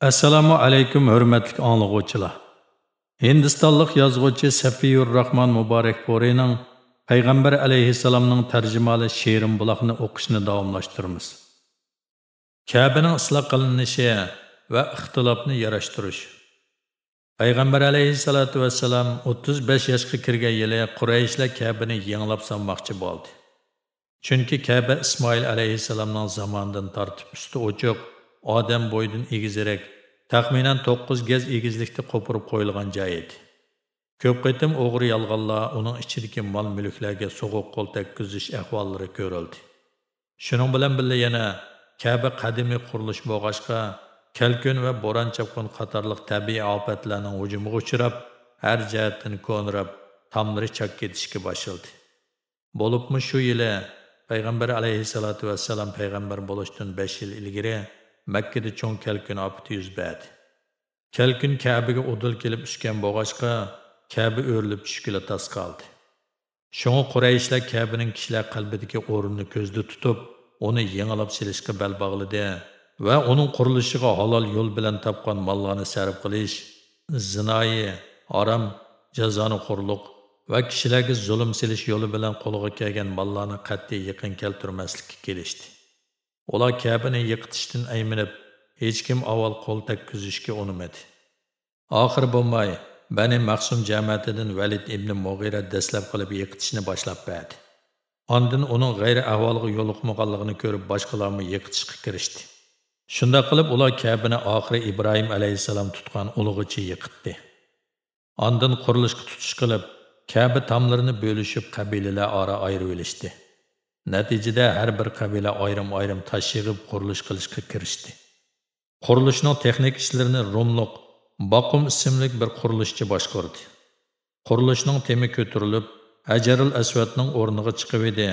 Assalomu alaykum hurmatli anglovchilar. Hindistonlik yozuvchi Safiyur Rahman Muborakporining Payg'ambar alayhissalomning tarjimali She'rim buloqni o'qishni davomlashtiramiz. Kabaning isloq qilinishi va ixtilofni yarashtirish. Payg'ambar alayhissalatu vassalam 35 yoshga kirgan yili Qurayshlar Kabani yanglab sanmoqchi bo'ldi. Chunki Kaba Ismoil alayhissalomning zamonidan tortib usti o'chiq odam bo'yidan egizrak, taxminan 9 gaz egizlikda qo'pirib qo'yilgan joy edi. Ko'p qitim o'g'ri yalg'onlar uning ichidagi mol-mulklarga so'g'uq qo'l tekkizish ahvollari ko'rildi. Shuning bilan birga yana kabi qadimiy qurilish bo'lg'achqa kalkun va bo'ron chopqin qatorliq tabiiy ofatlarning hujumiga uchrab, har jihatdan ko'nrab, tomlari chak ketishga boshildi Bo'libmi shu yili payg'ambar alayhissalotu vassalam payg'ambar bo'lishdan 5 yil ilgari Мәккеде чоң кәлкін апыты yuz бәді. Кәлкін Kabaga udil kelib үшкен боғашқа, Kaba o'rilib түшкілі tas қалды. Шоңы Qurayshlar Kabaning kishilar qalbidagi o'rnini ko'zda tutib, uni yengilab silishga bel bog'ladi va uning qurilishiga halol yo'l bilan topgan mollarni sarf qilish, zinoyi, harom, jazoni qo'rliq va kishilarga zulm silish yo'li bilan qo'lga kelgan mollarni qat'iy yaqin keltirmaslikka kelishdi. Ular kəbini yıqtışdın əyminib, hech kim avval qo'l tekkizishga unimadi. Oxir bo'lmay, Bani Maqsum jamiyatidan Valid ibn Mughira dastlab qilib yiqitishni boshlab berdi. Ondan uning g'ayri yoluq yo'liqmaganligini ko'rib başqalarımı yiqitishga kirishdi. Şunda qilib ular Kəbini oxiri Ibrohim alayhisalom tutgan ulug'ichi yiqitdi. Ondan qurilishga tutish qilib, Kəbi tamlarını bo'lishib qabilalar ora ayrı olishdi. Natijada har bir qabila ayrim-ayrim tosh yig'ib qurilish qilishga kirishdi. Qurilishning texnik ishlarini Romloq Baqum ismli bir qurilishchi boshqardi. Qurilishning temi ko'tarilib, Hajarul Aswadning o'rniga chiqib edi.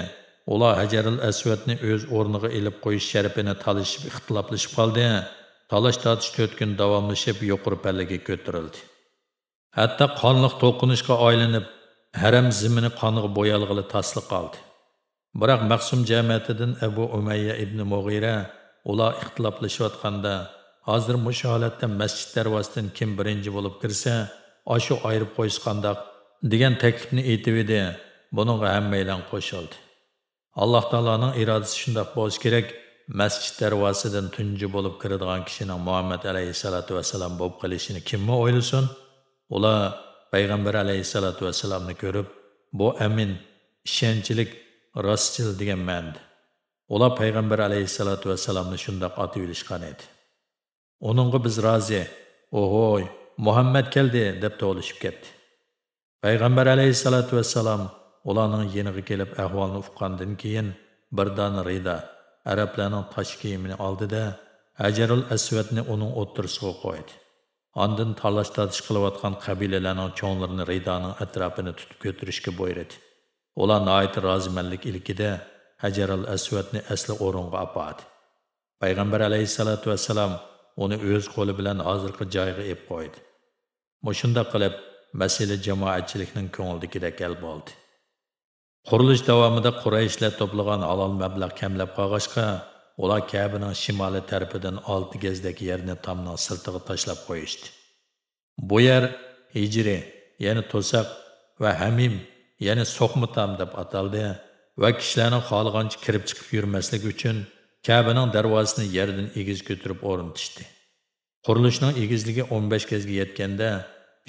Ular Hajarul Aswadni o'z o'rniga ilib qo'yish sharafini talishib ixtiloflashib qoldi. Talash tortish 4 kun davomlashib yuqori pallaga ko'tarildi. Hatto qonliq to'qinishga aylanib, haram zimini qoniga bo'yalg'ili tasliq qoldi. Biroq Maqsum jamiyatidan Abu Umayya ibn Mughira ular ixtiloflashayotganda hozir mush holatda masjid darvozasidan kim birinchi bo'lib kirsa, oshu ayirib qo'yish qandoq degan taklifni aytib edi. Buningga hammaylar qo'shildi. Alloh taoloning irodasi shundoq bo'lishi kerak. Masjid darvozasidan tunji bo'lib kiradigan kishining Muhammad alayhisolatu vasallam bo'lib qolishini kimmi o'ylasin? Ular payg'ambar alayhisolatu vasallamni ko'rib, bu amin, ishonchlik rostchil degan mandi Ular payg'ambar alayhissalotu vassalomni shundoq otib olishgan edi. Uningga biz rozi, "Ohoy, Muhammad keldi" deb to'lishib ketdi. Payg'ambar alayhissalotu vassalom ularning yeniga kelib ahvolni uqqandan keyin birdan rida arablarning tosh kiyimini oldida Hajarul Aswadni uning o'ttirisiga qo'ydi. Ondan talash tadish qilayotgan qabilalarning cho'nglarini ridaning atrofini tutib ko'tirishga buyurdi. Ular nait razimanlik ilkida Hacer al-Aswadni asli o'ringa apadi. Payg'ambar alayhissalatu vassalam uni o'z qo'li bilan hozirgi joyiga ep qo'ydi. Mushunda qilib, masala jamoatchilikning ko'ngildagidek hal oldu. Qurilish davomida Qurayshlar to'plagan halol mablag' kamlab qolg'achqa, ular Kabaning şimali tarafidan 6 gazdagi yerni tamdan sirtiga tashlab qo'yishdi. Bu yer Hicri, ya'ni To'saq va Hamim ya'ni so'qmutam deb ataldi va kishilarning xohlagancha kirib chiqib yurmasligi uchun Kabaning darvozasini yerdan egiz ko'tarib o'rnatishdi. Qurilishning egizligi 15 kezga yetganda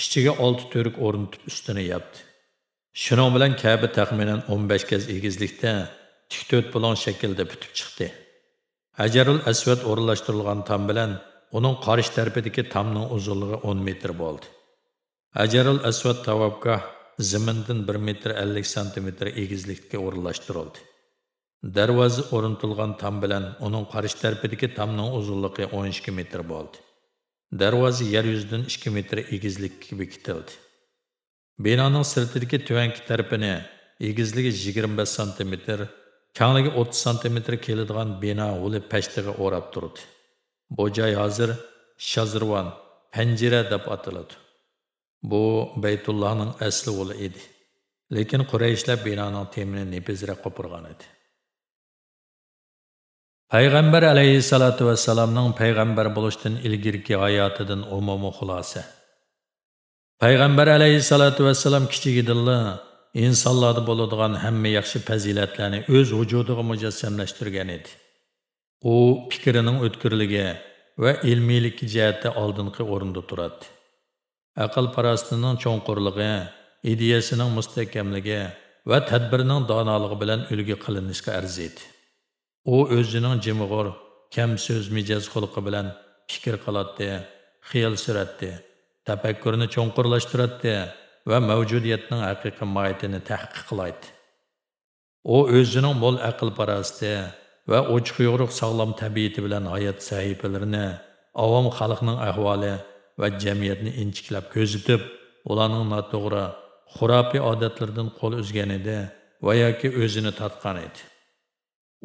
ichiga 6 to'rik o'rnatib ustini yopdi. Shuning bilan Kaba taxminan 15 kez egizlikda tik to'rt bulon shaklda bitib chiqdi. Hajarul Aswad o'rinlashtirilgan tom bilan uning qarish tarafidagi tomning uzunligi 10 metr bo'ldi. Hajarul Aswad tavobgoh zimindan 1 metr 50 santimetr egizlikka o'rinlashtirildi. Darvoza o'rnatilgan tam bilan uning qarish tarafidagi tamning uzunligi 12 metr bo'ldi. Darvoza yer yuzidan 2 metr egizlikka bekitildi. Binoning sirtidagi tuvanki tarafini egizligi 25 santimetr, kengligi 30 santimetr keladigan bino uli pashtiga o'rab turdi. Bu joy hozir Shazirvon, Panjira deb ataladi. Bu Beytullah'ın asli oğlu idi. Lekin Qurayshlar binanın temini nepizrə qopurğan edi. payg'ambar əleyhissalatu vesselamın payg'ambar bo'lishdan ilgirki hayotidan umumiy xulosa payg'ambar alayhissalotu vassalam kichigidilla insonlarda bo'ladigan hamma yaxshi fazilatlarni o'z vujudiga mujassamlashtirgan edi u fikrining o'tkirligi va ilmiylik jihatda oldingi o'rinda turadi aql parastining cho'nqurligi ideyasining mustahkamligi va tadbirning donoligi bilan ulgi qilinishga arziydi. U o'zining jimg'ur, kam so'z mijoz xulqi bilan fikr qiladi xiyol suratdi tafakkurni cho'nqurlashtiradi va mavjudiyatning haqiqiy mohiyatini tahqiq qiladi u o'zining mo'l aql parasti va ochiq yo'riq sog'lom tabiati bilan hayot sahifalarini avom xalqning ahvoli va jamiyatni inchiklab ko'zitib ularning noto'g'ri xurofiy odatlardan qo'l uzgan edi va yoki o'zini tortgan edi.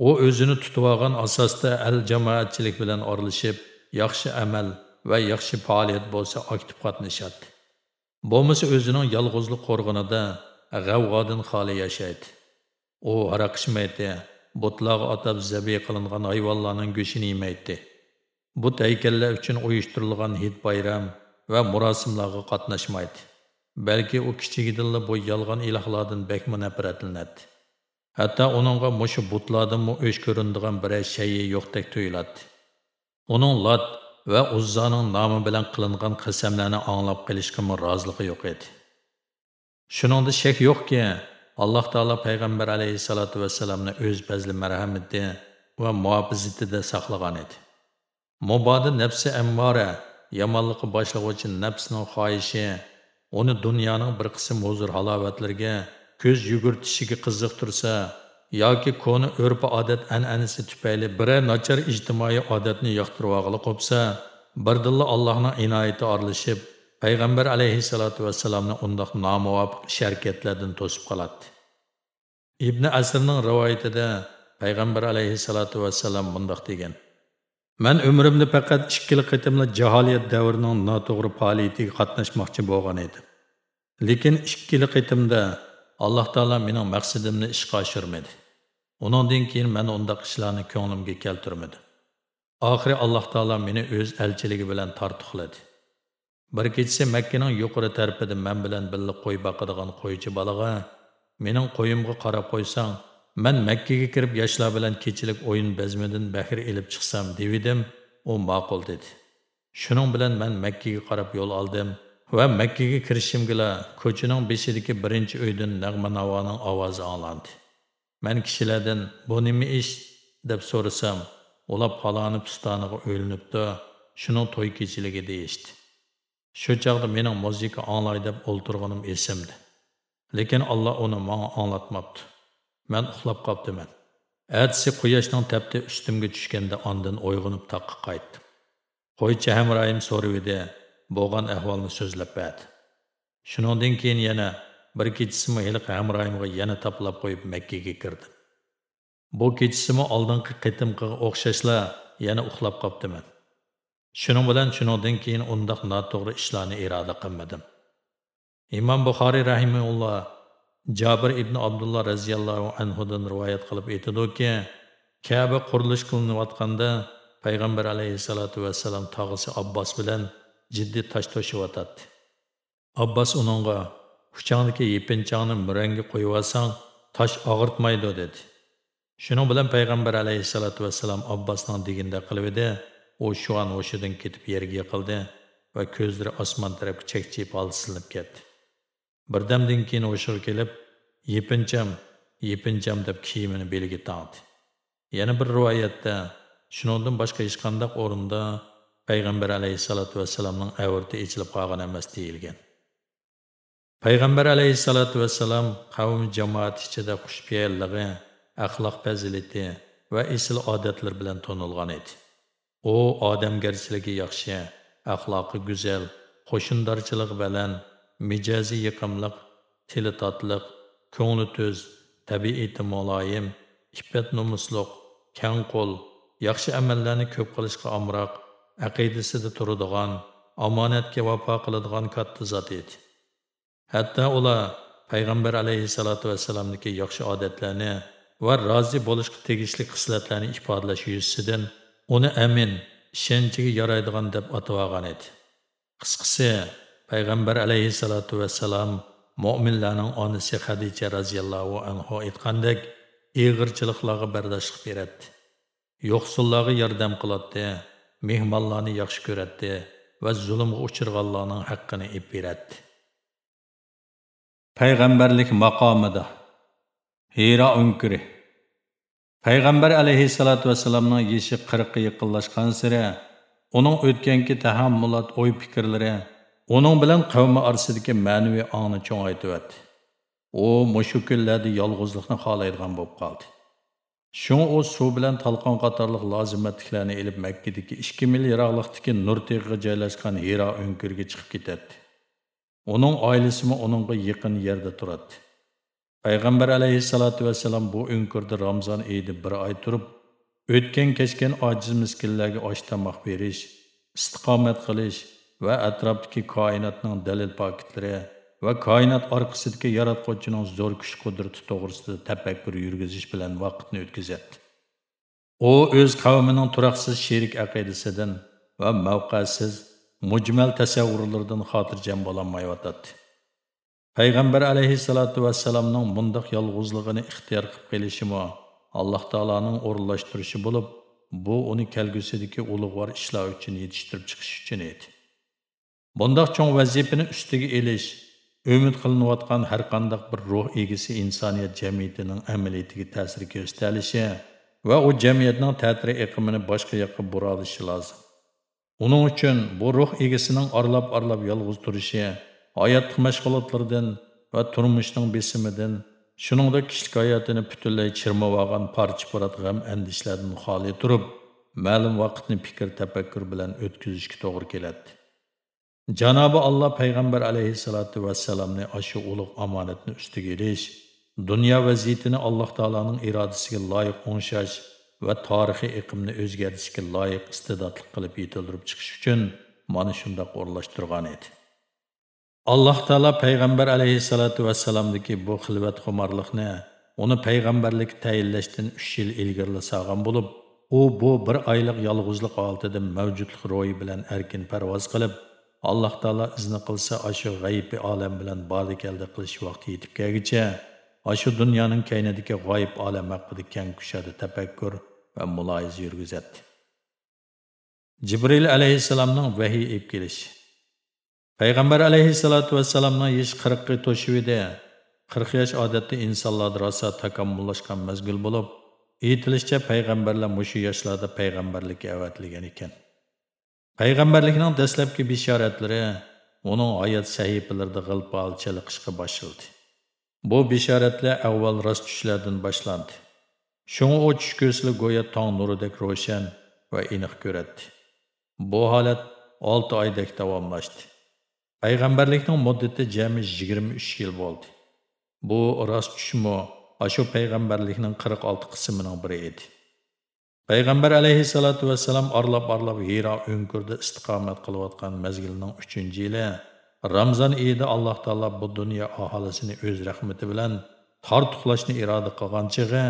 U o'zini tutib olgan asosda al jamoatchilik bilan oralashib yaxshi amal va yaxshi faoliyat bo'lsa aktiv qatnashadi. Bo'lmasa o'zining yolg'izlik qo'rg'inida g'avg'odan xoli yashaydi. U aroq ichmaydi butlarga otab zabiy qilingan hayvonlarning go'shtini yemaydi. Bu taykallar uchun uyushtirilgan hid bayram va murosimlarga qatnashmaydi. Balki u kichigidilla bu yolg'on ilohlardan bakmi nafratlanadi hatto uningga mushu butlardanmi o'sh ko'rindigan biror shayi yo'qdek tuyuladi uning lat va uzzoning nomi bilan qilingan qasamlarni anglab qilishga roziligi yo'q edi. Shuningda shak yo'qki alloh taolo payg'ambar alayhissalotu vassalamni o'z bazli marhamati va muhofizatida saqlagan edi. Muboda nafsi ammora yomonlikqa boshlag'uvchi nafsning xohishi uni dunyoning bir qism huzur halovatlarga ko'z yugurtishiga qiziqtirsa yoki koni urf odat an'anasi tufayli biror nachar ijtimoiy odatni yoqtirib olg'ili qo'psa birdilla allohning inoyati orlashib payg'ambar alayhissalotu vassalamni undoq nomuvofiq ish harakatlardan to'sib qoladi ibn asrning rivoyatida payg'ambar alayhissalotu vassalam Мен өмірімді пәкәт ішкілі қытымлы ikkili дәуірінің jaholiyat davrining noto'g'ri faoliyatiga qatnashmoqchi bo'lgan edim lekin ikkili qitimda alloh taolo mening maqsadimni ishga oshirmadi undan кейін мен онда ishlarni көңілімге келтірмеді. Ақыры alloh Таала мені өз әлчілігі білән tortiqladi bir kechasi Мәккенің yuqori tarafida man bilan birga qo'y boqadigan qo'ychi bolaga mening qo'yimga qarab qo'ysang Мен Мәккеге кіріп, яшла bilan кечілік ойын бәзмедін бәхір еліп чықсам devidim о мақол деді. Шының bilan мен Мәккеге қарап yo'l алдым. Va Мәккеге kirishimgila ko'chaning beshidagi birinchi uydan nag'ma navoning ovozi anglandi man kishilardan bu nima ish deb so'rasam ular paloni pistoniga o'linibdi shuning to'y kechiligi deyishdi shu chog'da mening muzika anglay deb o'ltirganim esimda lekin alloh uni manga anglatmabdi man uxlab qolibdiman Әтісі quyoshning tapti ustimga tushganda ondan uyg'onib taqqa qaytdim qo'ychi hamroyim so'rab edi bo'lgan ahvolni so'zlab berdi shuningdan keyin yana bir kechisimi hiliqi hamroyimga yana taplab qo'yib makkaga kirdim bu kechisimi oldingi qitimqiga o'xshashla yana uxlab qolibdiman shuning bilan shuningdan keyin undoq noto'g'ri ishlarni iroda qilmadim imom buxoriy rahimaulloh jabir ibn Abdullah roziyallohu anhudan rivoyat qilib aytadiki kaba qurilish qilinayotganda payg'ambar alayhissalotu vassalam tog'isi abbos bilan jiddiy tosh to'shyotadi abbos uningga huchangdagi yepinchangni murangga qo'yib olsang tosh og'irtmaydi dedi. Shuning bilan payg'ambar alayhissalotu vassalam abbosning deginda qilib edi. U shu an o'shidan ketib yerga yiqildi va ko'zlari osmon tarafga chekchib olsinib ketdi. Birdamdan keyin hushiga kelib yepincham yepincham deb kiyimini beliga taqdi yana bir rivoyatda shuningdan boshqa hech qanday o'rinda payg'ambar alayhissalotu vassalamning avrti ichilib qolgan emas deyilgan. Payg'ambar alayhissalotu vassalam qavm jamoat ichida xushfe'lligi axloq fazilati va isl odatlar bilan to'nilgan edi. U odamgarchiligi yaxshi axloqi go'zal qo'shindorchilik bilan mijozi yiqimliq tili totliq ko'ngli to'z tabiati muloyim iffat nomusliq kang qo'l yaxshi amallarni ko'p qilishga omroq aqidasida turadigan omonatga vafo qiladigan katta zot edi hatto ular payg'ambar alayhissalotu vassalamniki yaxshi odatlarni va rozi bo'lishga tegishli xislatlarni ifodalash yuzasidan uni amin ishonchiga yaraydigan deb atab edi. Qisqasi payg'ambar alayhissalotu vassalam mo'minlarning onasi hadicha roziyallohu anhu aytgandek ig'irchiliklarga bardoshlik beradi yo'qsullarga yordam qiladi mehmonlarni yaxshi ko'radi va zulmga uchirganlarning haqqini ib beradi. Payg'ambarlik maqomida hiro unkuri payg'ambar alayhissalotu vassalamning yeshi qirqqa yaqinlashgan sira uning o'tganki tahammulat o'y fikrlari uning bilan qavmi orasidagi ma'naviy ongni cho'ngaytyapti u mushu kunlarda yolg'izlikni xohlaydigan bo'lib qoldi Шуң о suv bilan talqon qatorliq lozimatliklarni ilib Makkadagi 2 mil yiroqlikdagi Nurteg'iga joylashgan Hiro o'nkirga chiqib ketadi. Uning oilasimi uningga yaqin yerda turadi. Payg'ambar alayhissalatu vassalam bu o'nkirda ramzon oyida bir oy turib, o'tgan kechgan ojiz miskinlarga osh tomoq berish, istiqomat qilish va atrofdagi koinotning dalil paketlari va koinot orqasidagi yaratquvchining zo'r kuch qudrati to'g'risida tafakkur yurgizish bilan vaqtni o'tkazadi. U o'z qavmining turaqsiz sherik aqidasidan va mavqasiz mujmal tasavvurlardan xotirjam bo'lolmayotadi payg'ambar alayhissalotu vassalamning bundoq yolg'izligini ixtiyor qilib kelishimi alloh taoloning o'rinlashtirishi bo'lib bu uni kelgusidagi ulug'vor ishlar uchun yetishtirib chiqish uchun edi. Bundoq cho'ng vazifani ustiga elish umid qilinayotgan har qandaq bir ruh egisi insoniyat jamiyatining amaliyatiga təsir ko'rsatilishi va o jamiyatning tətri iqimini boshqa yoqqa buralışı lazım. Onun uning bu ruh egisinin arlap-arlap yalğız duruşu, hayotlik mashg'ulotlardan va turmushning besimidan şunun da kişilik hayatını chirmab olgan parçı-parat g'am andishlardan xoli turib ma'lum vaqtni fikr tafakkur bilan o'tkazishga to'g'ri keladi Janobi Alloh payg'ambar alayhissalotu vassalamni ashu ulug' omonatni ustiga ilish, dunyo vaziyatini Alloh taoloning irodasiga loyiq o'ngshash va tarixiy iqimni o'zgartirishga loyiq istidodli qilib yetildirib chiqish uchun mana shundoq o'rlashtirgan edi. Alloh taolo payg'ambar alayhissalotu vassalamdagi bu xilvatxumorlikni uni payg'ambarlik tayinlashdan 3 yil ilgari sog'an bo'lib, u bu bir oylik yolg'izlik holatida mavjudlik ro'yi bilan erkin parvoz qilib alloh taolo izni qilsa ashu g'aybi olam bilan bordi qilish vaqti yetib kelguncha ashu dunyoning kaynidagi g'oyib olam haqida kang kushadi tafakkur va muloyiza yurgizadi. Jibril alayhissalomning vahiy ib kelishi. Payg'ambar alayhissalotu vassalamning yoshi qirqqa to'shib edi qirq yosh odatda insonlarda rosa takommullashgan mazgul bo'lib aytilishicha payg'ambarlar mushu yoshlarda payg'ambarlikka avatilgan ekan. Payg'ambarlikning dastlabki bishoratlari uning oyat sahifalarida g'ilpol chaliqishga boshlandi bu bishoratlar avval rost tushlardan boshlandi. Shunga u tush ko'zli go'yo tong nuridek ro'shan va iniq ko'radi. Bu holat olti oydek davomlashdi. Payg'ambarlikning muddati jami yigirma uch yil bo'ldi. Bu rost tushmi shu payg'ambarlikning qirq olti qismining biri edi. Payg'ambar alayhissalotu vassalam orlab orlab hiro o'nkurda istiqomat qilayotgan mazgilning uchinchi yili ramzon iyida alloh taolo bu dunyo aholisini o'z rahmati bilan tortuqlashni iroda qilgan chig'i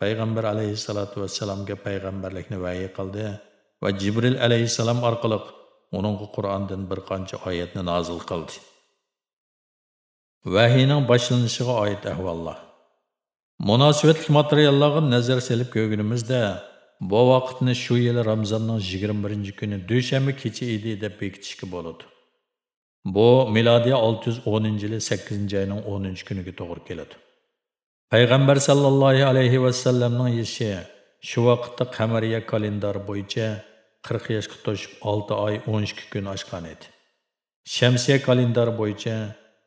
payg'ambar alayhissalotu vassalamga payg'ambarlikni vahiy qildi va jibril alayhissalom orqali uningga qur'ondan bir qancha oyatni nozil qildi. Vahiyning boshlanishiga oid ahvollar. Munosibatli materiallarga nazar solib ko'rganimizda Bu vaqtni shu yil Ramzonning 21 kuni dushanba kecha edi deb bekitishga bo'ladi. Bu milodiy 610 yili 8 oyning 10 kuniga to'g'ri keladi. Payg'ambar sallallohu alayhi va sallamning yoshi shu vaqtda qamariya kalendar bo'yicha 40 yoshga to'shib 6 oy 12 kun oshgan edi. Shamsiya kalendar bo'yicha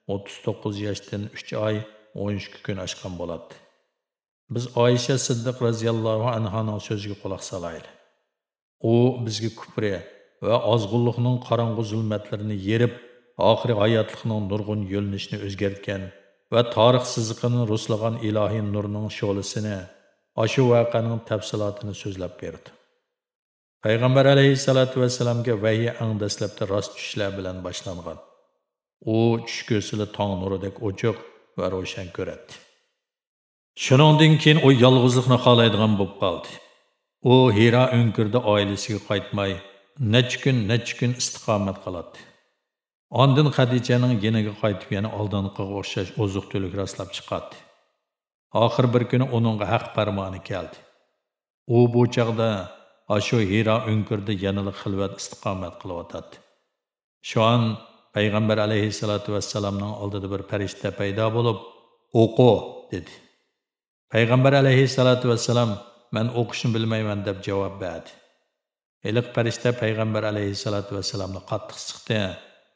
39 yoshdan 3 oy 13 kun oshgan bo'ladi. Biz Oyisha Siddiq radhiyallohu anhaning so'ziga quloq solaylik. U bizga kufri va ozg'unlikning qorong'u zulmatlarini yerib, oxiri hayotlikning nurg'un yo'linishini o'zgartgan va tarix siziqini ruslagan ilohiy nurning sho'lisini, ashu voqeaning tafsilotini so'zlab berdi. Payg'ambar alayhissalatu vasallamga vahiy ang dastlabda rost tushlar bilan boshlangan. U tush ko'sili tong nuridek ochiq va ro'shan ko'radi. Shuningdan keyin u yolg'izlikni xohlaydigan bo'lib qoldi. U Hira o'nkirda oilasiga қайтмай, necha kun, necha kun istiqomat qiladi. Ondan Xadichaning yeniga qaytib yana oldinqiga o'xshash oziq-tulik rastlab Ақыр бір күні оныңға әқ парманы келді. О, U bu chaqda ashu Hira o'nkirda yanada xilvat istiqomat qilyotadi. Shu an payg'ambar alayhissalatu vassalamning oldida bir farishta paydo bo'lib, "O'qi" dedi. Peyğəmbər əleyhissalatu vesselam mən oxuşun bilməyəm deyə cavab verdi. Eliq fərishtə Peyğəmbər əleyhissalatu vesselamı qatlıq sıxdı.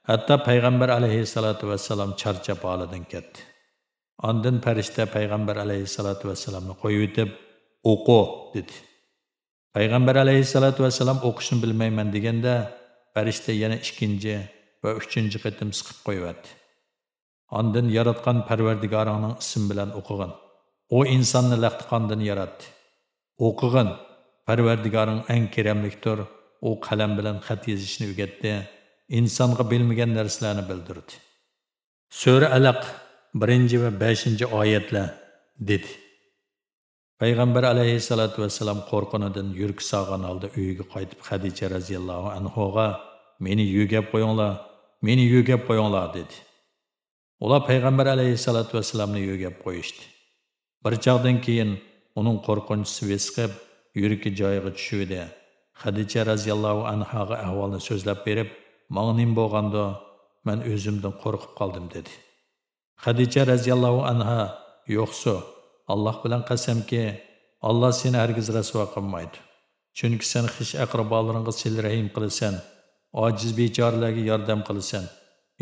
Hətta Peyğəmbər əleyhissalatu vesselam çarçap alıdan getdi. Ondan fərishtə Peyğəmbər əleyhissalatu vesselamı qoyub oqu dedi. Peyğəmbər əleyhissalatu vesselam oxuşun bilməyəm deyəndə fərishtə yenə ikinci və üçüncü qıtım sıxıb qoyub. Ondan yaratqan Pərverdigarının ismi ilə oxuğun. O insonni laqtiqondan yaratdi. O'qig'in. pərverdigarın eng keramlikdir. U qalam bilan xat yozishni o'rgatdi. insonga bilmagan narsalarni bildirdi. Sura Alaq 1 va 5 oyatlar dedi. Payg'ambar əleyhissalatu vesselam qorxunudan yurki sağan holda uyiga qaytib Xədicə rəziyallahu anhoğa meni yüyəb qo'yinglar, meni yüyəb qo'yinglar dedi. Ular payg'ambar əleyhissalatu vassalamni yüyəb qoyuşdu. Bir çağdan keyin uning qo'rqinchisi vesqib, yurki joyiga tushdi. Xadija radhiyallohu anhaga ahvolni so'zlab berib, "Menga nim bo'lganda, men o'zimdan qo'rqib qoldim" dedi. Xadija radhiyallohu anha, "Yo'qsa, Alloh bilan qasamki, Alloh seni hargiz rasvo qilmaydi. Chunki sen xish aqrobolaringga silrahim qilasan, ojiz bechoralarga yordam qilasan,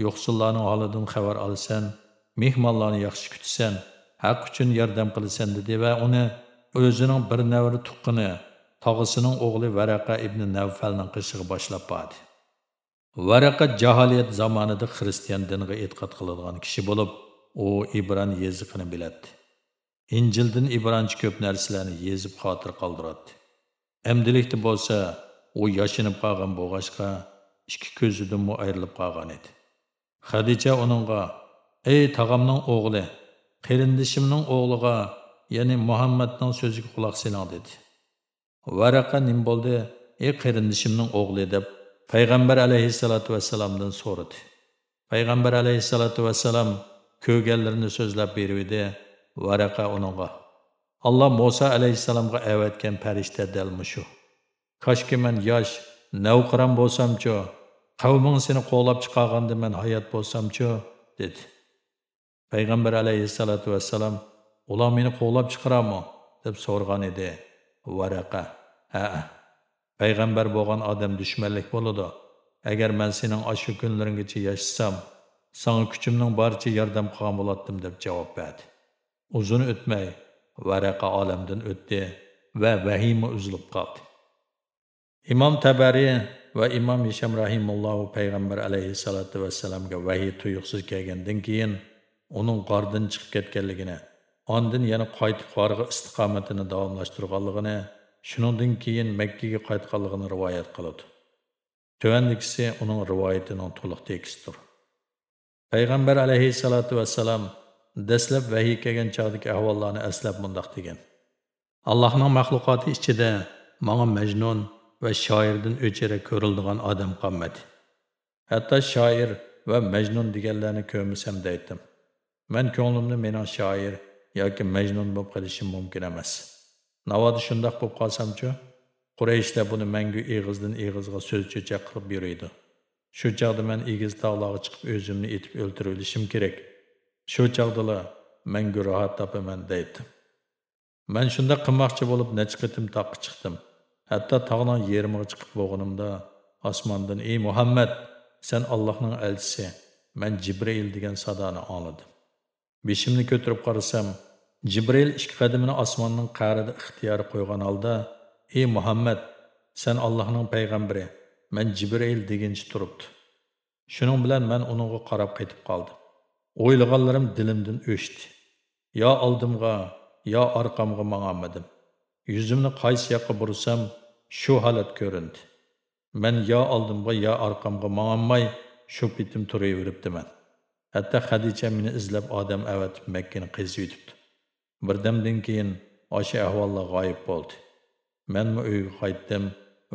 yo'qsullarning holidan xabar olasan, mehmonlarni yaxshi kutasan, haq uchun yordam qilasan dedi va uni o'zining bir navri tuqqini, tog'isining o'g'li Varaqa ibn Navfalning qishig'i boshlab bordi. Varaqa jaholiyat zamonida xristian diniga e'tiqod qiladigan kishi bo'lib, u Ibron yeziqini biladi. injildan ibronchi ko'p narsalarni yezib xotir qoldiradi. Əmdilikdə bo'lsa, u yoshinib qolgan bo'lg'achqa ikki ko'zidanmi ayrilib qolgan edi. Xadicha uningga: "Ey tog'amning o'g'li, qarindishimning o'g'liga, ya'ni Muhammadning so'ziga quloq seling" dedi. Varaqa nim bo'ldi? "Ey qarindishimning o'g'li" deb payg'ambar alayhissalotu vassalomdan so'radi. Payg'ambar alayhissalotu vassalam ko'rganlarini so'zlab beruvdi Varaqa uningga Alloh Musa alayhissalomga avatgan farishta dalmushu. Koshki man yosh, navqiron bo'lsamchu, qavming seni qo'llab chiqarganda men hayot bo'lsamchu, dedi. Payg'ambar alayhissalotu vassalam ular meni qo'llab chiqaradimi deb so'rgan edi. Varaqa: "Ha, payg'ambar bo'lgan odam dushmanlik bo'ladi. Agar men sening ashu kunlaringgacha yashasam, sanga kuchimning barcha yordam qilgan bo'lardim" deb javob berdi. Uzun o'tmay Varaqa olamdan o'tdi va vahima uzilib qoldi. Imom Tabari va Imom isham rahimullohu payg'ambar alayhissalotu vassalamga vahiy tuyuqsiz kelgandan keyin uning qordan chiqib ketganligini, ondan yana qaytib g'orga istiqomatini davomlashtirganligini, shuningdan keyin Makkaga qaytganligini rivoyat qiladi. tuandikisi uning rivoyatining to'liq tekstidir. Payg'ambar alayhissalotu vassalam dastlab vahiy kelgan chog'dagi ahvollarni aslab mundoq degan allohning maxluqoti ichida manga majnun va shoirdan o'chira ko'rildigan odam qolmadi hatto shoir va majnun deganlarni ko'rmasam deydim man ko'nglimni mening shoir yoki majnun bo'lib qolishim mumkin emas navoda shundoq bo'lib qolsamchu qurayishlar buni mangu eg'izdan eg'izga so'z cho'chaq qilib yuriydi shu chog'da man egiz tog'larga chiqib o'zimni etib o'ltirib olishim kerak Shu chaqdala mangu rohat topaman deydi. Men shunda qilmoqchi bo'lib necha qitim toqqa chiqdim. Hatto tog'ning yerimiga chiqib bo'lganimda osmondan ey Muhammad, sen Allohning elchisi, men Jibril degan sadoni angladim. Beshimni ko'tarib qarasam, Jibril ikki qadamini osmonning qa'rida ixtiyor qo'ygan holda, ey Muhammad, sen Allohning payg'ambari, men Jibril degancha turibdi. Shuning bilan men uningga qarab qaytib qoldim. O'ylaganlarim dilimdan o'chdi. Yo oldimga, yo orqamga mangamadim. Yuzimni qaysi yoqqa bursam, shu holat ko'rindi. Men yo oldimga, yo orqamga mangamay, shu bitim turaveribdiman. Hatto hadicha meni izlab odam avatib Makkani qazib yutibdi. birdamdan keyin o'sha ahvolda g'oyib bo'ldi. Manmi uyga qaytdim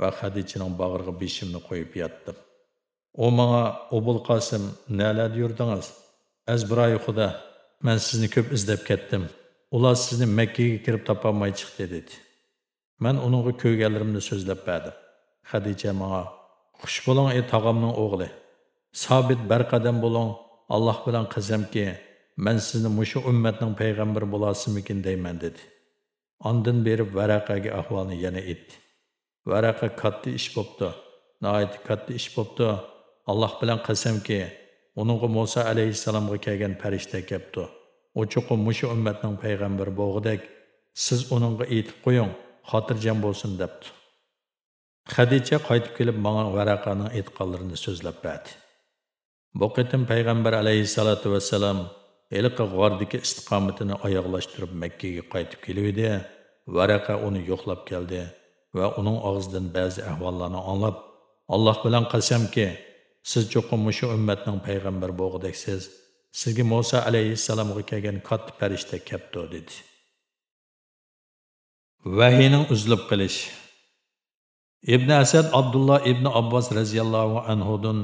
va hadichaning bag'riga beshimni qo'yib yotdim. U manga obul qosim nalarda yurdingiz azbiroyi xudo man sizni ko'p izlab ketdim. Ular sizni makkaga kirib topolmay chiqdi dedi. Man uningga ko'rganlarimni so'zlab berdim. Hadicha manga xush bo'ling ey tog'amning o'g'li. Sobit barqadam bo'ling alloh bilan qasamki man sizni mushu ummatning payg'ambari bo'lasizmikin deyman dedi Ondan berib varaqaga ahvolni yana aytdi. Varaqa katta ish bo'pti. Nihoyat katta ish bo'pti. Alloh bilan qasamki, uningga Musa alayhissalomga kelgan farishta kelibdi. U chuqur mushu ummatning payg'ambari bo'g'idek siz uningga aytib qo'ying, xotirjam bo'lsin debdi. Xadicha qaytib kelib menga varaqaning aytganlarini so'zlab berdi. Bu qitim payg'ambar alayhissalatu vassalam Eliqi g'ordiki istiqomatini oyoqlashtirib Makkaga qaytib keluvdi. Varaqa uni yo'qlab keldi va uning og'zidan ba'zi ahvollarni anglab, Alloh bilan qasamki, siz cho'qim shu ummatning payg'ambar bo'g'idaksiz. Sizga Musa alayhissalomga kelgan katta farishta kelibdi dedi. Vahiyning uzilib qilish. Ibn Asad Abdullah ibn Abbos radhiyallohu anhudan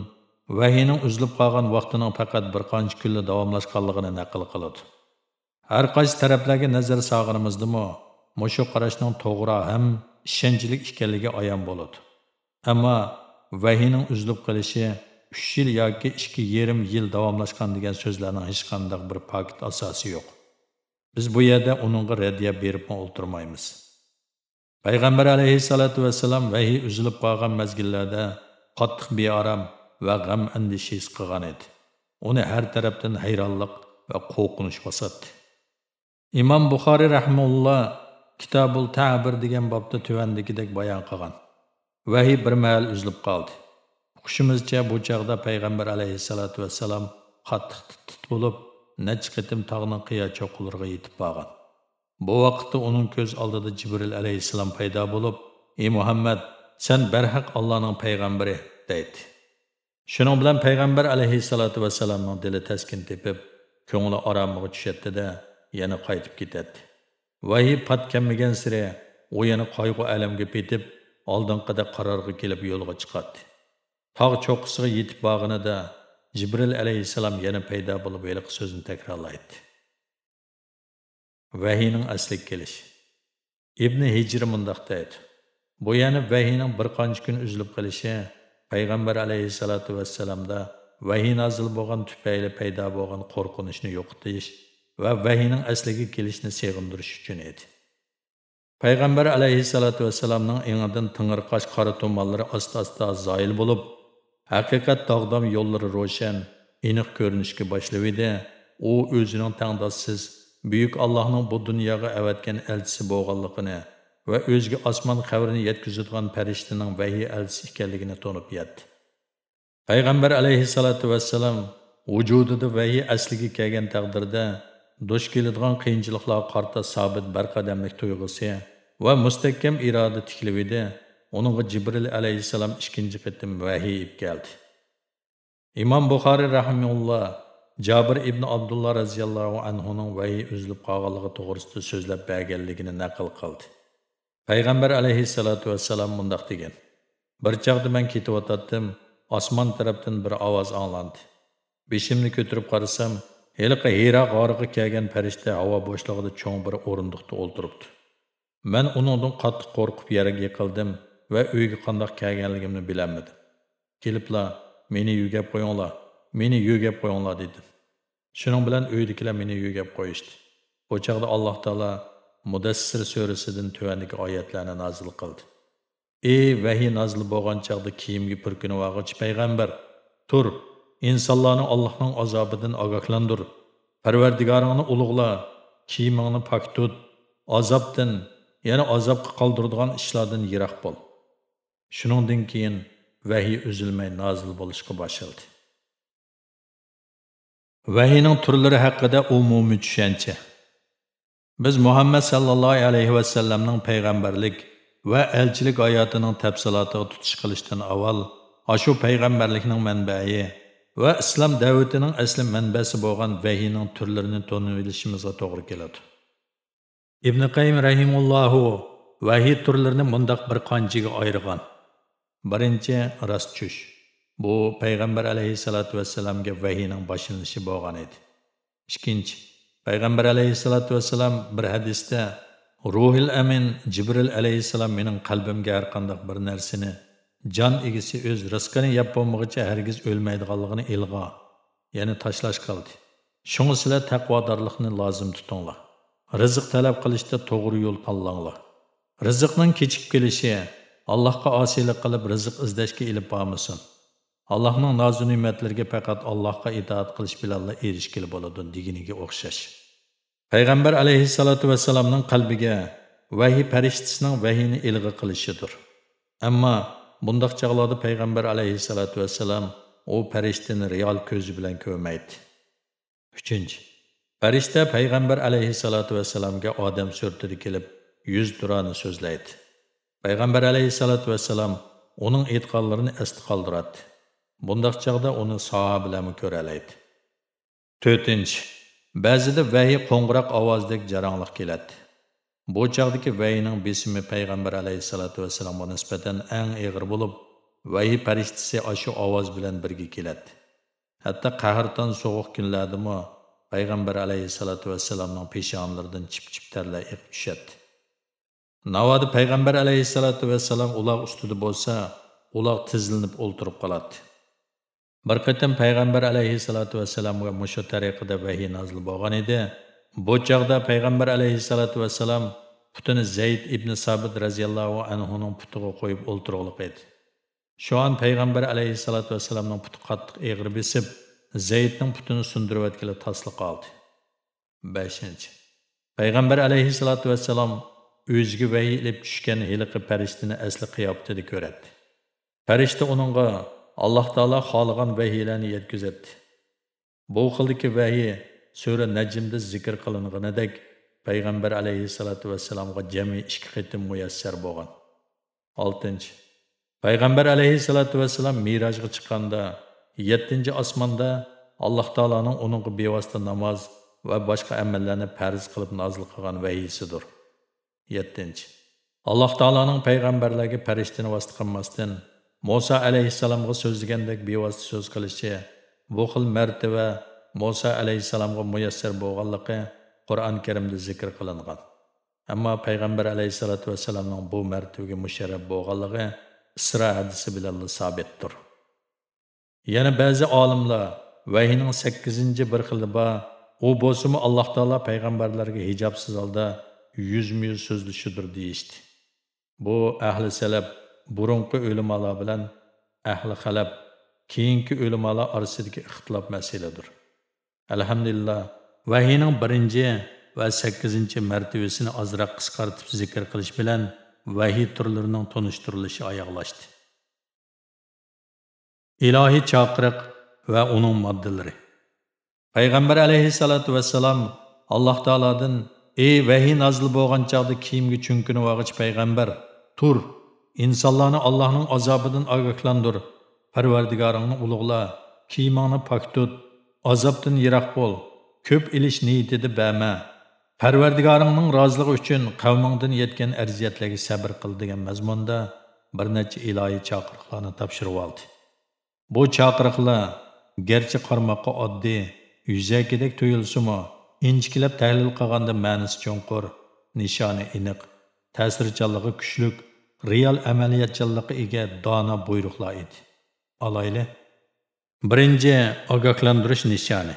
vahiyning uzilib qolgan vaqtining faqat bir qancha kunla davomlashganligini naql qiladi. Har qaysi taraflarga nazar solganimizdimi mushu qarashning to'g'ri ham ishonchlik ekanligi ayon bo'ladi. Ammo vahiyning uzilib qilishi uch yil yoki ikki yarim yil davomlashgan degan so'zlarning hech qanday bir paket asosi yo'q. Biz bu yerda uningga raddiya berib o'ltirmaymiz. Payg'ambar alayhissalotu vassalam vahiy uzilib qolgan mazgillarda qattiq beorom va g'am andishi his qilgan edi. Uni har tarafdan hayronlik va qo'rqinish bosadi. Imom buxoriy rahmaulloh kitobul tabir degan bobda tuvandagidek bayon qilgan. Vahiy bir mahal uzilib qoldi. Hushimizcha bu chog'da payg'ambar alayhissalotu vassalam qattiq tit bo'lib necha qitim tog'ning qiya cho'qilirga yetib borgan. Bu vaqtda uning ko'z oldida jibril alayhissalom paydo bo'lib ey muhammad sen barhaq allohning payg'ambari deydi. Shuning bilan payg'ambar alayhissalotu vassalamning dili taskin tepib, ko'ngli oromiga tushadida yana qaytib ketadi. Vahiy patkanmagan sira u yana qayg'u alamga petib, oldinqida qarorga kelib yo'lga chiqadi. Tog' cho'qqisiga yetib borganida Jibril alayhissalom yana paydo bo'lib eliq so'zni takrorlaydi. Vahiyning asli kelish. Ibn Hijr mundoq deydi. Bu yana vahiyning bir qancha kun uzilib qolishi payg'ambar alayhissalotu vassalamda vahiy nozil bo'lgan tufayli paydo bo'lgan qo'rqinishni yo'qotish va vahiyning asliga kelishni seg'indirish uchun edi. Payg'ambar alayhissalotu vassalamning engidan ting'irqosh qora tumonlari asta asta zoyil bo'lib haqiqat tog'dom yo'llari ro'shan aniq ko'rinishga boshlavidi u o'zining tangdossiz buyuk allohning bu dunyoga avatgan elchisi bo'lganligini va o'ziga osmon xabarini yetkazadigan farishtaning vahiy elchisi ekanligini to'nib yetdi payg'ambar alayhissalotu vassalam vujudida vahiy asliga kelgan taqdirda duch keladigan qiyinchiliklar qarta sobit barqadamlik tuyg'usi va mustahkam iroda tiklib edi uningga jibril alayhissalom ikkinchi qatim vahiy ib keldi. Imom buxoriy rahimulloh jabir ibn abdulloh roziyallohu anhuning vahiy uzilib qolganligi to'g'risida so'zlab berganligini naql qildi. Payg'ambar alayhissalotu vassalam mundoq degan. Bir chog'da man ketayotgandim osmon tarafdan bir ovoz anglandi. Beshimni ko'tarib qarasam heliqi hiyra g'origa kelgan farishta havo bo'shlig'ida cho'ng bir o'rindiqda o'ltiribdi. Man uningdan qattiq qo'rqib yerga yiqildim va uyga qandoq kelganligimni bilolmadim kelibla meni yugab qo'yinglar meni yugab qo'yinglar dedim. Shuning bilan uydagilar meni yugab qo'yishdi. Bu chog'da alloh taolo Mudassir surasidan tuvandagi oyatlarni nozil qildi. Ey vahiy nozil bo'lgan chaqda kiyimga purkinib olg'ich payg'ambar, tur, insonlarni Allohning azobidan ogohlantir. Parvardigoringni ulug'la, kiyimingni pok tut, azobdan, yana azobga qoldiradigan ishlardan yiroq bo'l. Shuningdan keyin vahiy uzilmay nozil bo'lishga boshladi. Vahiyning turlari haqida umumiy tushuncha Biz Muhammad sallallohu alayhi va sallamning payg'ambarlik va elchilik hayotining tafsilotiga tutish qilishdan avval ashu payg'ambarlikning manbai va islom davlatining asli manbasi bo'lgan vahiyning turlarini to'nib olishimizga to'g'ri keladi. ibn qayyim rahimullohu vahiy turlarini mundoq bir qanchiga ayirgan. Birinchi rost tush bu payg'ambar alayhissalotu vassalamga vahiyning boshlanishi bo'lgan edi. Ikkinchi Peyğəmbər əleyhissalatu vesselam bir hədisdə Ruhul Əmin Cibril əleyhissalam mənim qəlbimə hər qandaq bir nərsini can igisi öz rızqını yap olmağıca hər giz ölməyidiganlığını ilğa, yəni taşlaş qaldı. Şunu sizə təqvadarlıqni lazım tutunlar. Rızıq tələb qilishda toğru yol tanlanglar. Rızıqın keçib gəlişi Allahqa asilik qılıb rızıq izləşə elib barmısın. Allohning nozu ne'matlariga faqat allohga itoat qilish bilan erishgili bo'ladi deganiga o'xshash. Payg'ambar alayhissalotu vassalamning qalbiga vahiy farishtasining vahiyni ilg'i qilishidir. Ammo bundoq chog'larda payg'ambar alayhissalotu vassalam u farishtani real ko'zi bilan ko'rmaydi. Uchinchi farishta payg'ambar alayhissalotu vassalamga odam surtida kelib yuz turani so'zlaydi. Payg'ambar alayhissalotu vassalam uning aytganlarini esda qoldiradi. Bundaq çağda onu sahabiləmi körələydi. Төтінші. Бәзіде вәйі қоңғырақ аваздек жараңлық келеді. Бұл чағдекі вәйінің бесімі пәйғамбар әлейхиссалату вассаламға нисбатан әң егір болып, вәйі пәриштесі ашу аваз білән бірге келеді. Хәтта қаһыртан соғық күнләрді мо пәйғамбар әлейхиссалату вассаламның пешанлардан чип-чип тәрлә иқ түшеді. Навады пәйғамбар әлейхиссалату вассалам улақ үстіде болса, улақ тізілініп олтырып қалады. Bir qatim payg'ambar alayhissalotu vassalamga mushu tariqada vahiy nozil bo'lgan edi. Bu chog'da payg'ambar alayhissalotu vassalam putini zayd ibn sabit roziyallohu anhuning putiga qo'yib o'ltirug'liq edi. Shu an payg'ambar alayhissalotu vassalamning puti qattiq eg'ir besib zaydning putini sundirayotgili tasli qoldi beshinchi payg'ambar alayhissalotu vassalam o'ziga vahiy ilib tushgan hiliqi farishtani asli qiyofatida ko'radi. Farishta uningga alloh taolo xohlagan vahiylarni yetkazadi. Bu xildagi vahiy sura najmda zikr qilinganidek payg'ambar alayhissalotu vassalomga jami 2 qitim muyassar bo'lgan. Oltinchi payg'ambar alayhissalotu vassalam mirojga chiqqanda yettinchi osmonda alloh taoloning uningga bevosita namoz va boshqa amallarni farz qilib nozil qilgan vahiysidir. Yettinchi alloh taoloning payg'ambarlarga farishtani vasita qilmasdan Musa alayhissalomga so'zlagandek bevosita so'z qilishi bu xil martaba Musa alayhissalomga muyassar bo'lganligi Qur'on Karimda zikr qilingan. Ammo payg'ambar alayhissalatu vassalamning bu martabaga musharraf bo'lganligi Isra hadisi bilan sabitdir. Yana ba'zi olimlar vahiyning 8 bir xili bor, u bo'lsa Alloh taolo payg'ambarlarga hijobsiz holda yuzma-yuz so'zlashidir deyishdi. Bu ahli salaf burunqi o'limalar bilan ahli xalab keyingi o'limalar orasidagi ixtilof masaladir. Alhamdulillah, vahiyning birinchi va sakkizinchi martabasini ozroq qisqartib zikr qilish bilan vahiy turlarining tunishtirilishi oyoqlashdi. Ilohiy chaqiriq va uning moddalari. Payg'ambar alayhissalatu vassalam Alloh taolodan: "Ey vahiy nozil bo'lgan chaqda kiyimga chunkini vag'ich payg'ambar, tur, insonlarni Allohning azobidan ogohlantir, Parvardigoringni ulug'la, kiyimingni pok tut, azobdan yiroq bo'l." ko'p ilish niyatida bama parvardigoringning roziligi uchun qavmingdan yetgan arziyatlarga sabr qil degan mazmunda bir necha ilohiy chaqiriqlarni topshirib oldi bu chaqiriqlar garchi qarmoqqa oddiy yuzakidek tuyulsimi inchikilab tahlil qilganda ma'nisi cho'nqur nishoni iniq ta'sirchanligi kuchlik real amaliyatchanlikqa ega dono buyruqlar edi olayli birinchi ogohlantirish nishoni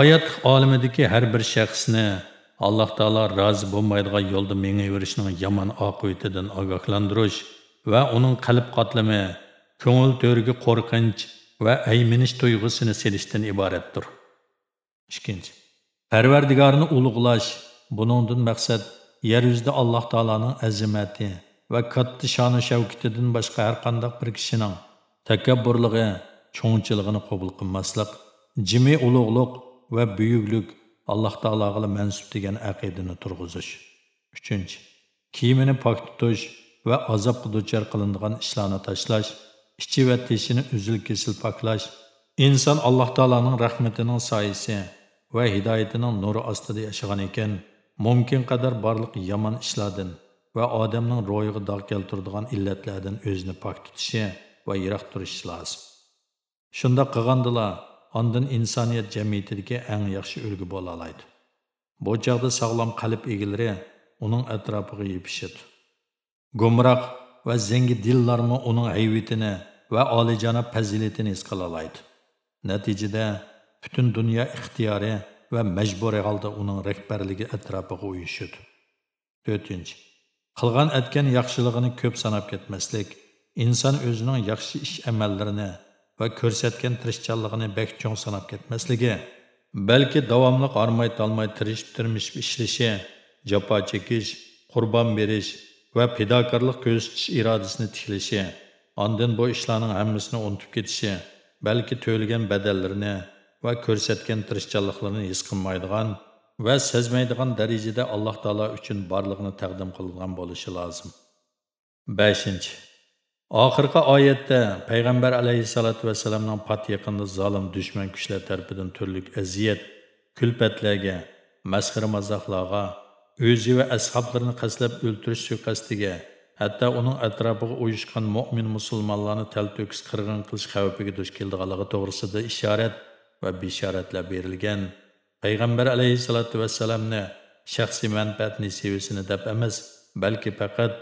oyat olamidagi har bir shaxsni Alloh taolo rozi bo'lmaydigan yo'lda mengaverishning yomon oqibatidan ogohlantirish va uning qalb qotlami, ko'ngil to'riga qo'rqinch va ayminish tuyg'usini selishdan iboratdir. Ikkinchi. Parvardigorni ulug'lash, buningdan maqsad yer yuzida Alloh taoloning azamati va katta шану shavkatidan boshqa har qanday bir kishining takabburligi, cho'ngchiligini qabul qilmaslik, jimi ulug'liq va buyuklik alloh taologa mansub degan aqidani turg'izish uchinchi kiyimini pok tutish va azobga duchor qilinadigan ishlarni tashlash ichi va teshini uzil kesil poklash inson alloh taoloning rahmatining soyasi va hidoyatining nuri ostida yashagan ekan mumkin qadar barliq yomon ishlardan va odamning ro'yiga dog' keltiradigan illatlardan o'zini pok tutishi va yiroq turishi lozim. Shundoq qilgandila ondan insoniyat jamiyatidagi eng yaxshi ulgu bo'la oladi. Bu chog'da sog'lom qalb egalari uning atrofiga yepishadi gumroq va zengi dillarmi uning hayvitini va olijanob fazilatini his qila oladi. Natijada butun dunyo ixtiyori va majburiy holda uning rahbarligi atrofiga uyushadi. To'rtinchi. Qilgan aytgan yaxshiligini ko'p sanab ketmaslik inson o'zining yaxshi ish amallarini va ko'rsatgan tirishchanligini bak cho'ng sanab ketmasligi balki davomli armay tolmay tirishib tirmishib ishlashi jafo chekish qurbon berish va fidokorlik ko'rsatish irodasini tiklashi ondan bu ishlarning hammasini unutib ketishi balki to'lgan badallarini va ko'rsatgan tirishchanliklarini his qilmaydigan va sezmaydigan darajada alloh taolo uchun borlig'ini taqdim qilgan bo'lishi lozim. Beshinchi oxirgi oyatda payg'ambar alayhissalotu vassalamning pat yaqinda zolim dushman kuchlar tarafidan turli aziyat kulpatlarga masxira mazaxlarga o'zi va ashoblarini qaslab o'ltirish suiqasdiga hatto uning atrofiga uyushgan mo'min musulmonlarni tal to'kis qirg'in qilish xavfiga duch keldiganligi to'g'risida ishorat va bishoratlar berilgan. Payg'ambar alayhissalotu vassalamni shaxsiy manfaatni sevisini deb emas balki faqat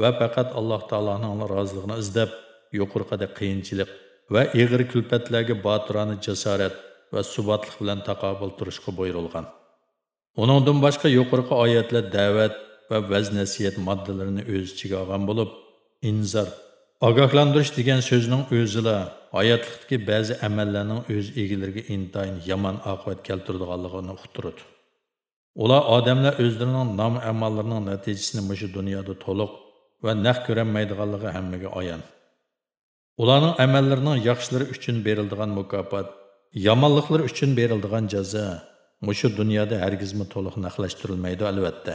va faqat alloh taoloning roziligini izlab yuqorqida qiyinchilik va ig'ir kulpatlarga botirona jasorat va subotlik bilan taqobil turishga buyurilgan uningdan boshqa yuqorqi oyatlar da'vat va vaznasiyat moddalarini o'z ichiga olgan bo'lib inzor ogohlantirish degan so'zning o'zila hayotlikdagi ba'zi amallarning o'z egalariga intayin yomon oqibat keltiradiganligini uqtiradi ular odamlar o'zlarining nom amallarining natijasini mushu dunyoda to'liq va naq ko'rolmaydiganligi hammaga ayon ularning amallarining yaxshilari uchun beriladigan mukofot yomonliklari uchun beriladigan jazo mushu dunyoda hargizmi to'liq naqlashtirilmaydi albatta.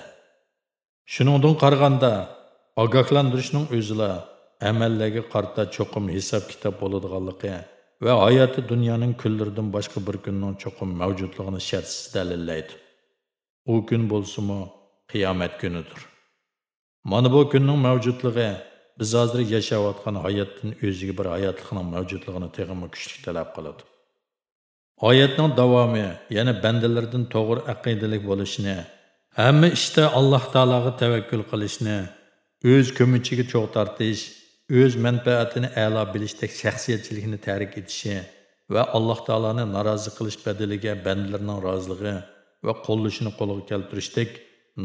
Shuningdan qaraganda ogohlantirishning o'zila amallarga qarta cho'qim hisob kitob bo'ladiganligi va hayoti dunyoning kunlaridan boshqa bir kunning cho'qim mavjudligini shartsiz dalillaydi. U kun bo'lsimi qiyomat kunidir. Mana bu kunning mavjudligi biz hozir yashayotgan hayotdan o'ziga bir hayotlikning mavjudligini teg'imi kuchli talab qiladi. Oyatning davomi yana bandalardan to'g'ri aqidalik bo'lishini hamma ishda alloh taologa tavakkul qilishni o'z ko'michiga cho'g' tortish o'z manfaatini a'lo bilishdek shaxsiyatchilikni tarik etishi va alloh taoloni norozi qilish badaliga bandalarning roziligi va qo'llashini qo'lga keltirishdek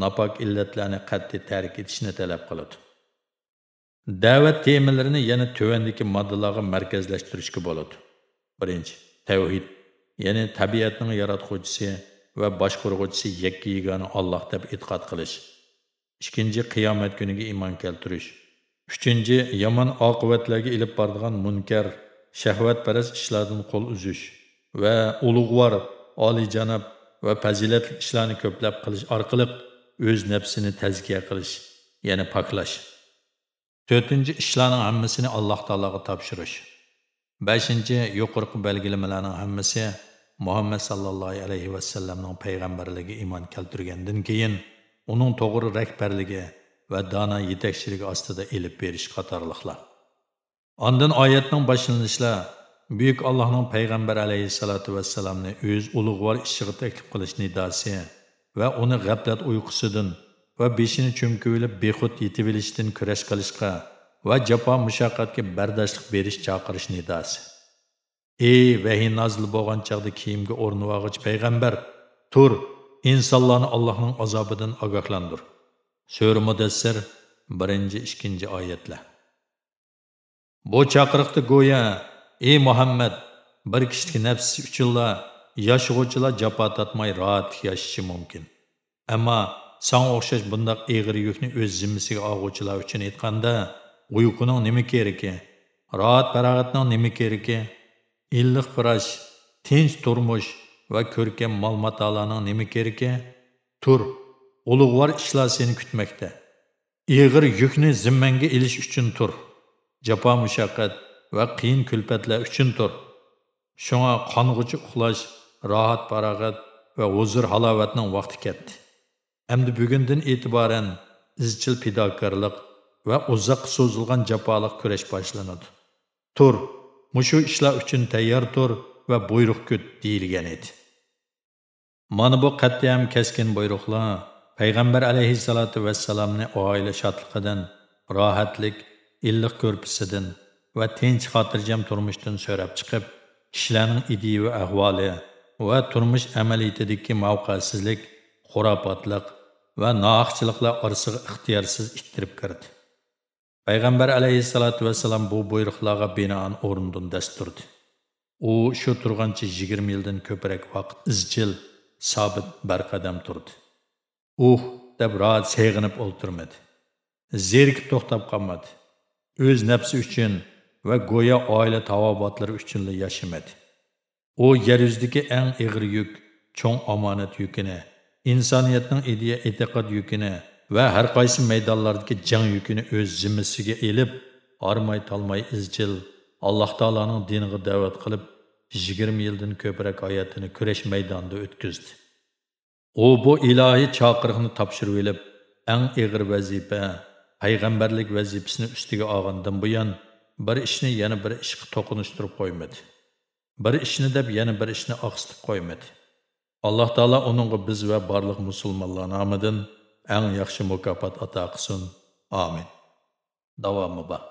napok illatlarni qat'iy tarik etishni talab qiladi. Da'vat temalarini yana tuvandagi moddalarga markazlashtirishga bo'ladi. Birinchi tavhid ya'ni tabiatning yaratuvchisi va boshqarg'uvchisi yakka yagona olloh deb e'tiqod qilish. Ikkinchi qiyomat kuniga iymon keltirish. Uchinchi yomon oqibatlarga ilib boradigan munkar shahvatparast ishlardan qo'l uzish va ulug'vor oliyjanob va fazilatli ishlarni ko'plab qilish orqali o'z nafsini tazkiya qilish ya'ni poklash. To'rtinchi ishlarning hammasini alloh taologa topshirish. Beshinchi yuqorqi belgilamalarning hammasi muhammad sallallohu alayhi vasallamning payg'ambarligiga iymon keltirgandan keyin uning to'g'ri rahbarligi və dana yetəkçilik astıda elib veriş qatarlıqlar. Ondan ayətinin başlanışla Büyük Allah'ın Peyğəmbər əleyhissalatu vəssalamını öz uluqvar işığı təklif qılış nidası və onu qəflət uyqusudan və beşini çümküyülüb bexud yetivilişdən kürəş qılışqa və cəfa müşaqqətə bərdaşlıq veriş çağırış nidası. Ey vəhiy nazil bolğan çağda kiyimə ornuğağıç peyğəmbər, tur, insanları Allah'ın azabından ağaqlandır. Sura Mudassir 1-2 oyatlar. Bu chaqiriqda go'ya ey Muhammad bir kishining nafsi uchunla yashag'uvchilar jafo tatmay rohat yashashi mumkin. Ammo senga o'xshash bundoq egri yukni o'z zimmasiga olg'uvchilar uchun aytganda uyquning nima keragi, e? rohat farog'atning nima keragi, illiq e? firash, tinch turmush va ko'rkam mol-matolarning nima keragi? E? Tur ulug'vor ishlar seni kutmoqda. Ig'ir yukni zimmangga ilish uchun tur. Jafo mushaqqat va qiyin kulfatlar uchun tur. Shunga qong'uchi uxlash rohat farog'at va huzur halovatning vaqti ketdi. Әмді bugundan e'tiboran izchil fidokorlik va uzoq so'zilgan jafoliq kurash boshlanadi. Tur, mushu ishlar uchun tayyor tur va buyruq kut deyilgan edi. Mana bu qat'iyam keskin buyruqlar. Payg'ambar alayhissalatu vassalamni oila shodliqidan, rohatlik, illiq ko'rpisidan va tinch xotirjam turmushdan so'rab chiqib, kishilarning idiy va ahvoli va turmush amaliyotidagi mavqesizlik, xurofotlik va nohaqchiliklar orasiga ixtiyorsiz ittirib kirdi. Payg'ambar alayhissalatu vassalam bu buyruqlarga binoan o'rnidan dasturdi. U shu turgancha 20 yildan ko'proq vaqt izchil, sobit barqadam turdi. Uh deb rohat seg'inib o'ltirmadi. Zerikib to'xtab qolmadi. O'z nafsi uchun va go'yo oila tavobatlari uchun yashamadi. U yer yuzidagi eng ig'ir yuk, cho'ng omonat yukini insoniyatning ideya e'tiqod yukini va har qaysi maydonlardagi jang yukini o'z zimmasiga elib ormay talmay izchil alloh taoloning diniga da'vat qilib yigirma yildan ko'proq hayotini kurash maydonida o'tkazdi u bu ilohiy chaqiriqni topshirib olib eng og'ir vazifa payg'ambarlik vazifasini ustiga olgandan buyon bir ishni yana bir ishga to'qinishtirib qo'ymadi. Bir ishni deb yana bir ishni oqsitib qo'ymadi. Alloh taolo uningga biz va barliq musulmonlar nomidan eng yaxshi mukofot ato qilsin. Amin. Davomi bor.